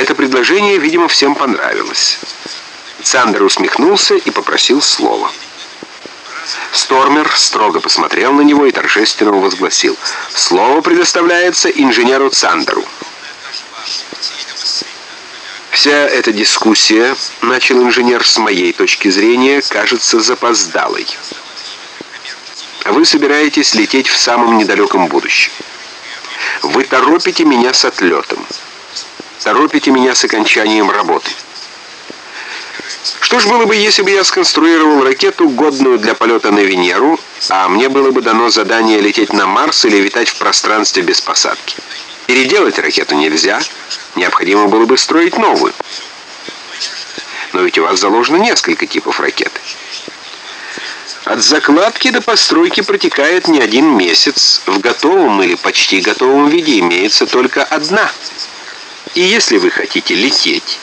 Это предложение, видимо, всем понравилось. Цандер усмехнулся и попросил слова. Стормер строго посмотрел на него и торжественно возгласил. «Слово предоставляется инженеру Цандеру». «Вся эта дискуссия, — начал инженер с моей точки зрения, — кажется запоздалой. Вы собираетесь лететь в самом недалеком будущем. Вы торопите меня с отлетом. Торопите меня с окончанием работы. Что ж было бы, если бы я сконструировал ракету, годную для полета на Венеру, а мне было бы дано задание лететь на Марс или витать в пространстве без посадки? Переделать ракету нельзя, необходимо было бы строить новую. Но ведь у вас заложено несколько типов ракет. От закладки до постройки протекает не один месяц. В готовом или почти готовом виде имеется только одна. И если вы хотите лететь,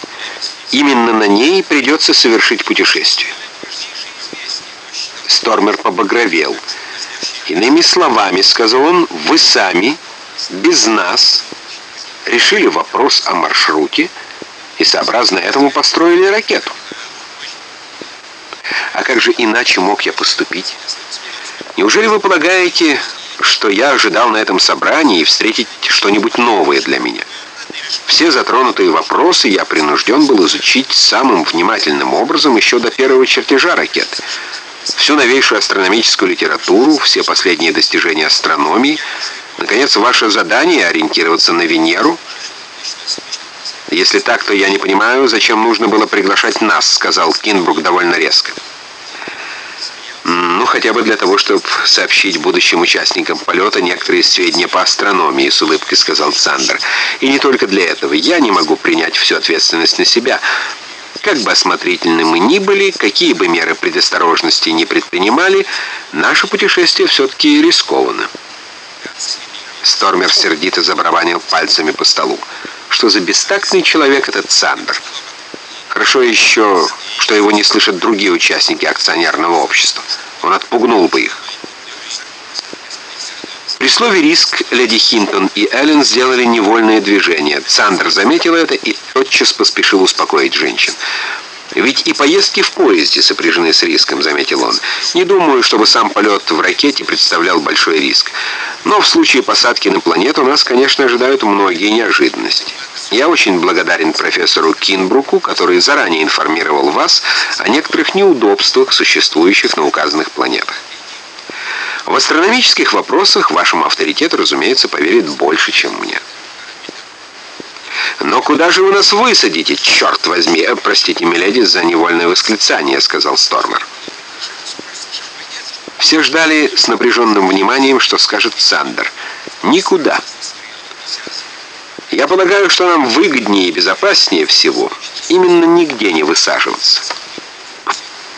именно на ней придется совершить путешествие. Стормер побагровел. Иными словами, сказал он, вы сами, без нас, решили вопрос о маршруте и сообразно этому построили ракету. А как же иначе мог я поступить? Неужели вы полагаете, что я ожидал на этом собрании встретить что-нибудь новое для меня? Все затронутые вопросы я принужден был изучить самым внимательным образом еще до первого чертежа ракеты. Всю новейшую астрономическую литературу, все последние достижения астрономии, наконец, ваше задание ориентироваться на Венеру. Если так, то я не понимаю, зачем нужно было приглашать нас, сказал Кинбрук довольно резко. Хотя бы для того, чтобы сообщить будущим участникам полета некоторые сведения по астрономии, с улыбкой сказал Сандер. И не только для этого. Я не могу принять всю ответственность на себя. Как бы осмотрительны мы ни были, какие бы меры предосторожности не предпринимали, наше путешествие все-таки рискованно. Стормер сердито забарабанил пальцами по столу. Что за бестактный человек этот Сандер? Хорошо еще, что его не слышат другие участники акционерного общества. Он отпугнул бы их. При слове «риск» леди Хинтон и Эллен сделали невольное движение. Сандер заметил это и тотчас поспешил успокоить женщин. «Ведь и поездки в поезде сопряжены с риском», — заметил он. «Не думаю, чтобы сам полет в ракете представлял большой риск. Но в случае посадки на планету нас, конечно, ожидают многие неожиданности». Я очень благодарен профессору Кинбруку, который заранее информировал вас о некоторых неудобствах, существующих на указанных планетах. В астрономических вопросах вашему авторитету, разумеется, поверит больше, чем мне. «Но куда же вы нас высадите, черт возьми?» э, «Простите, миледи, за невольное восклицание», — сказал Стормер. Все ждали с напряженным вниманием, что скажет Сандер. «Никуда». Я полагаю, что нам выгоднее и безопаснее всего именно нигде не высаживаться.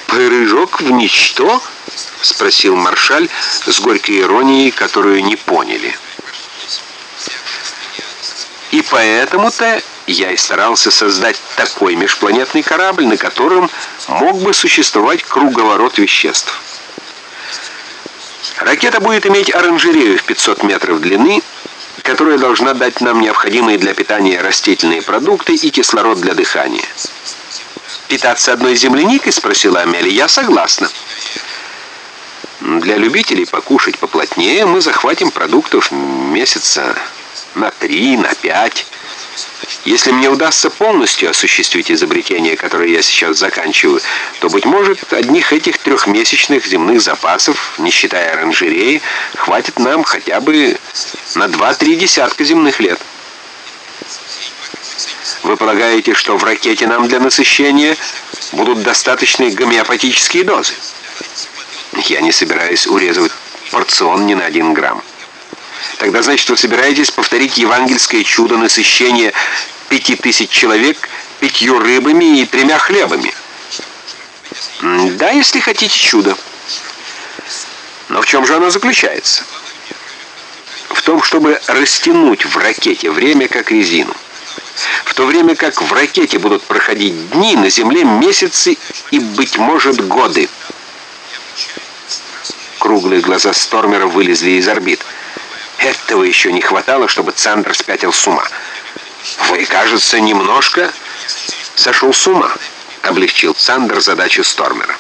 «Прыжок в ничто?» — спросил Маршаль с горькой иронией, которую не поняли. И поэтому-то я и старался создать такой межпланетный корабль, на котором мог бы существовать круговорот веществ. Ракета будет иметь оранжерею в 500 метров длины, которая должна дать нам необходимые для питания растительные продукты и кислород для дыхания. «Питаться одной земляникой?» — спросила Амелия. «Я согласна». «Для любителей покушать поплотнее мы захватим продуктов месяца на три, на пять». Если мне удастся полностью осуществить изобретение, которое я сейчас заканчиваю, то, быть может, одних этих трехмесячных земных запасов, не считая оранжереи, хватит нам хотя бы на два-три десятка земных лет. Вы полагаете, что в ракете нам для насыщения будут достаточные гомеопатические дозы? Я не собираюсь урезывать порцион ни на один грамм. Тогда, значит, вы собираетесь повторить евангельское чудо насыщения пяти тысяч человек пятью рыбами и тремя хлебами. Да, если хотите чудо. Но в чем же оно заключается? В том, чтобы растянуть в ракете время как резину. В то время как в ракете будут проходить дни, на Земле месяцы и, быть может, годы. Круглые глаза Стормера вылезли из орбит. Этого еще не хватало, чтобы Цандер спятил с ума. «Вы, кажется, немножко сошел с ума», — облегчил Сандер задачу Стормера.